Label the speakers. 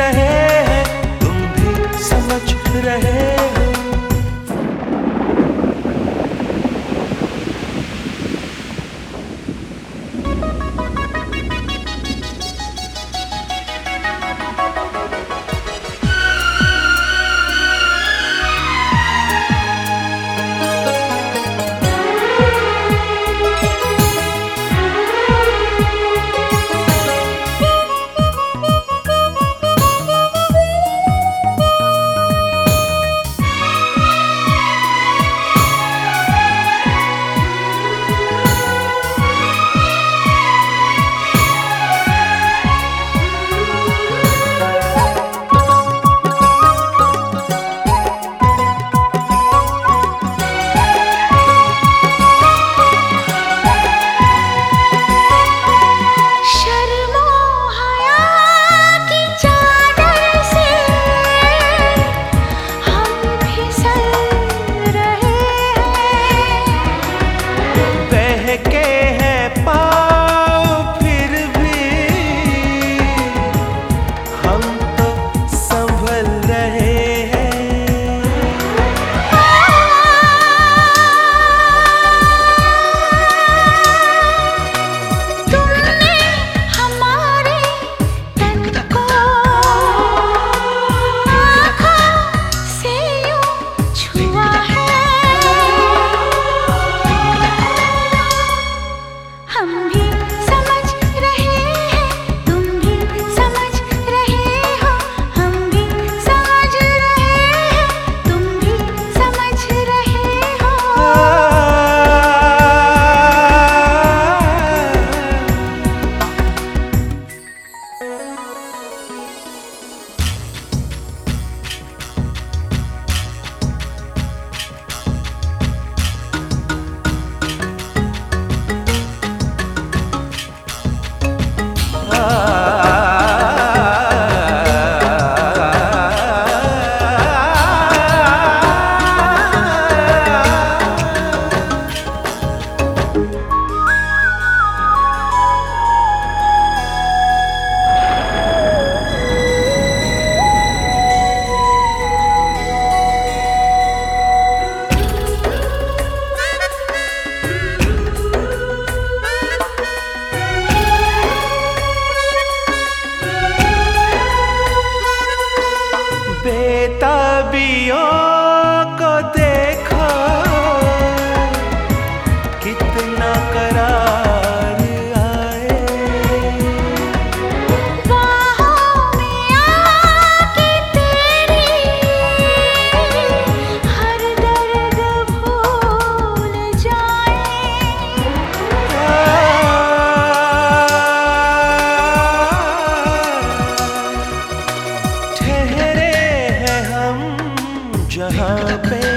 Speaker 1: रहे हैं।
Speaker 2: तुम भी समझ रहे हैं
Speaker 1: ठहरे हैं हम जहाँ पे